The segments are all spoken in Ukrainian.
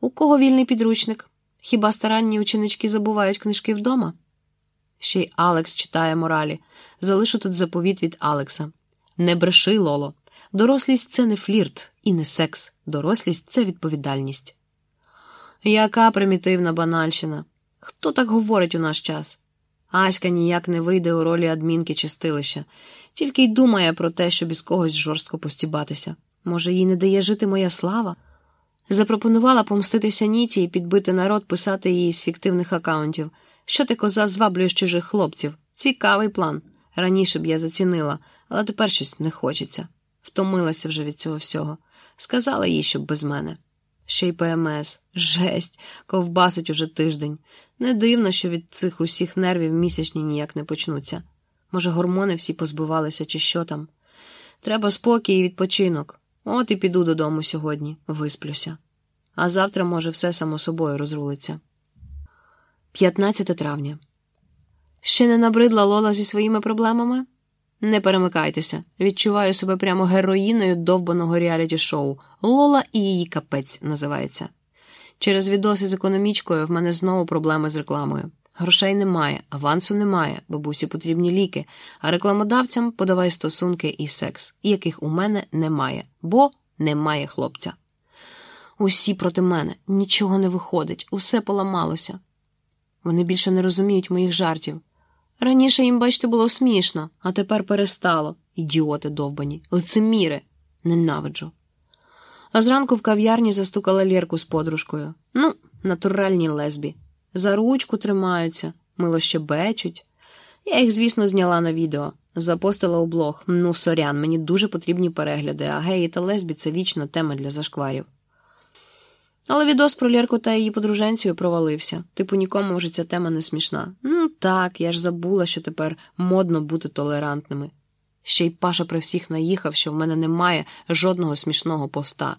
У кого вільний підручник? Хіба старанні ученички забувають книжки вдома? Ще й Алекс читає моралі. Залишу тут заповіт від Алекса. Не бреши, Лоло. Дорослість це не флірт і не секс. Дорослість це відповідальність. Яка примітивна банальщина. Хто так говорить у наш час? Аська ніяк не вийде у ролі адмінки чи стилища, тільки й думає про те, щоб із когось жорстко постібатися. Може, їй не дає жити моя слава? Запропонувала помститися Ніті і підбити народ писати її з фіктивних акаунтів. Що ти коза зваблюєш чужих хлопців? Цікавий план. Раніше б я зацінила, але тепер щось не хочеться. Втомилася вже від цього всього. Сказала їй, щоб без мене. Ще й ПМС. Жесть, ковбасить уже тиждень. Не дивно, що від цих усіх нервів місячні ніяк не почнуться. Може, гормони всі позбивалися, чи що там. Треба спокій і відпочинок. От і піду додому сьогодні, висплюся. А завтра, може, все само собою розрулиться. 15 травня. Ще не набридла Лола зі своїми проблемами? Не перемикайтеся. Відчуваю себе прямо героїною довбаного реаліті-шоу. Лола і її капець називається. Через відоси з економічкою в мене знову проблеми з рекламою. Грошей немає, авансу немає, бабусі потрібні ліки, а рекламодавцям подавай стосунки і секс, яких у мене немає, бо немає хлопця. Усі проти мене, нічого не виходить, усе поламалося. Вони більше не розуміють моїх жартів. Раніше їм, бачите, було смішно, а тепер перестало. Ідіоти довбані, лицеміри, ненавиджу. А зранку в кав'ярні застукала Лєрку з подружкою. Ну, натуральні лесбі. За ручку тримаються, мило щебечуть. Я їх, звісно, зняла на відео, запостила у блог. Ну, сорян, мені дуже потрібні перегляди, а геї та лесбі це вічна тема для зашкварів. Але відос про Лєрку та її подруженцію провалився. Типу, нікому вже ця тема не смішна. Ну так, я ж забула, що тепер модно бути толерантними. Ще й Паша при всіх наїхав, що в мене немає жодного смішного поста.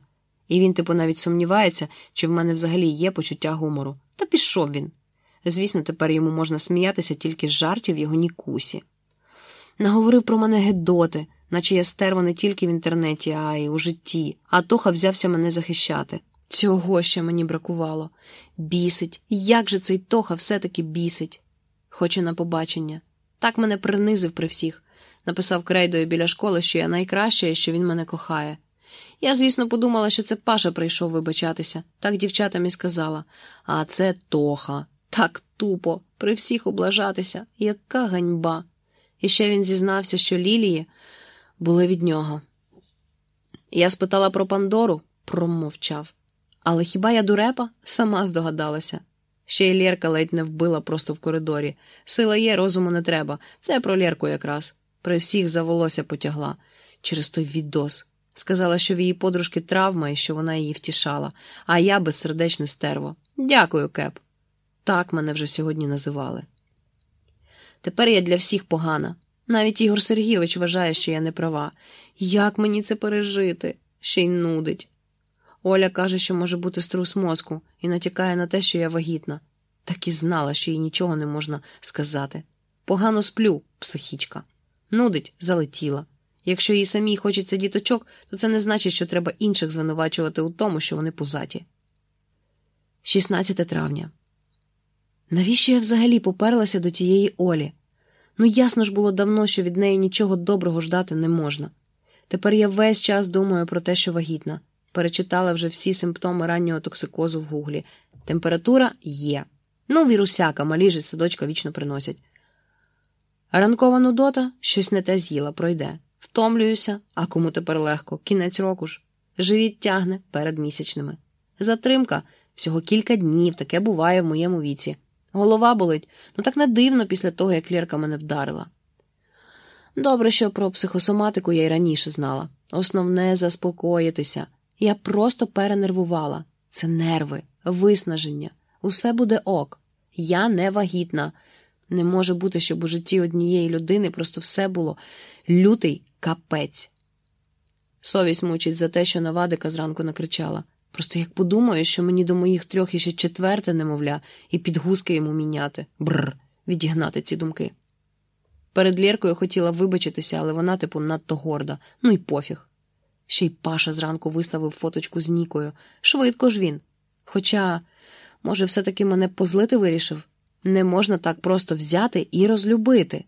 І він, типу, навіть сумнівається, чи в мене взагалі є почуття гумору. Та пішов він. Звісно, тепер йому можна сміятися тільки з жартів його нікусі. Наговорив про мене гедоти, наче я стерво не тільки в інтернеті, а й у житті, а Тоха взявся мене захищати. Цього ще мені бракувало. Бісить, як же цей Тоха все-таки бісить. Хоче на побачення. Так мене принизив при всіх. Написав крейдою біля школи, що я найкраща і що він мене кохає. Я, звісно, подумала, що це Паша прийшов вибачатися. Так дівчатам і сказала. А це Тоха. Так тупо, при всіх облажатися. Яка ганьба. І ще він зізнався, що лілії були від нього. Я спитала про Пандору, промовчав. Але хіба я дурепа? Сама здогадалася. Ще й Лєрка ледь не вбила просто в коридорі. Сила є, розуму не треба. Це про Лєрку якраз. При всіх за волосся потягла через той відос. Сказала, що в її подружки травма і що вона її втішала, а я безсердечне стерво. Дякую, Кеп. Так мене вже сьогодні називали. Тепер я для всіх погана. Навіть Ігор Сергійович вважає, що я не права. Як мені це пережити? Ще й нудить. Оля каже, що може бути струс мозку, і натякає на те, що я вагітна. Так і знала, що їй нічого не можна сказати. Погано сплю, психічка. Нудить, залетіла. Якщо їй самій хочеться діточок, то це не значить, що треба інших звинувачувати у тому, що вони пузаті. 16 травня. Навіщо я взагалі поперлася до тієї Олі? Ну, ясно ж було давно, що від неї нічого доброго ждати не можна. Тепер я весь час думаю про те, що вагітна. Перечитала вже всі симптоми раннього токсикозу в гуглі. Температура є. Ну, вірусяка, малі ж садочка вічно приносять. Ранкова нудота щось не те з'їла, пройде. Втомлююся, а кому тепер легко, кінець року ж. Живіт тягне перед місячними. Затримка всього кілька днів, таке буває в моєму віці. Голова болить, ну так не дивно після того, як Лірка мене вдарила. Добре, що про психосоматику я й раніше знала. Основне заспокоїтися. Я просто перенервувала. Це нерви, виснаження. Усе буде ок. Я не вагітна. Не може бути, щоб у житті однієї людини просто все було лютий капець. Совість мучить за те, що Навадика зранку накричала. Просто як подумаю, що мені до моїх трьох іще четверте немовля, і підгузки йому міняти, бррр, відігнати ці думки. Перед Лєркою хотіла вибачитися, але вона, типу, надто горда, ну й пофіг. Ще й Паша зранку виставив фоточку з Нікою. Швидко ж він. Хоча, може, все-таки мене позлити вирішив? Не можна так просто взяти і розлюбити.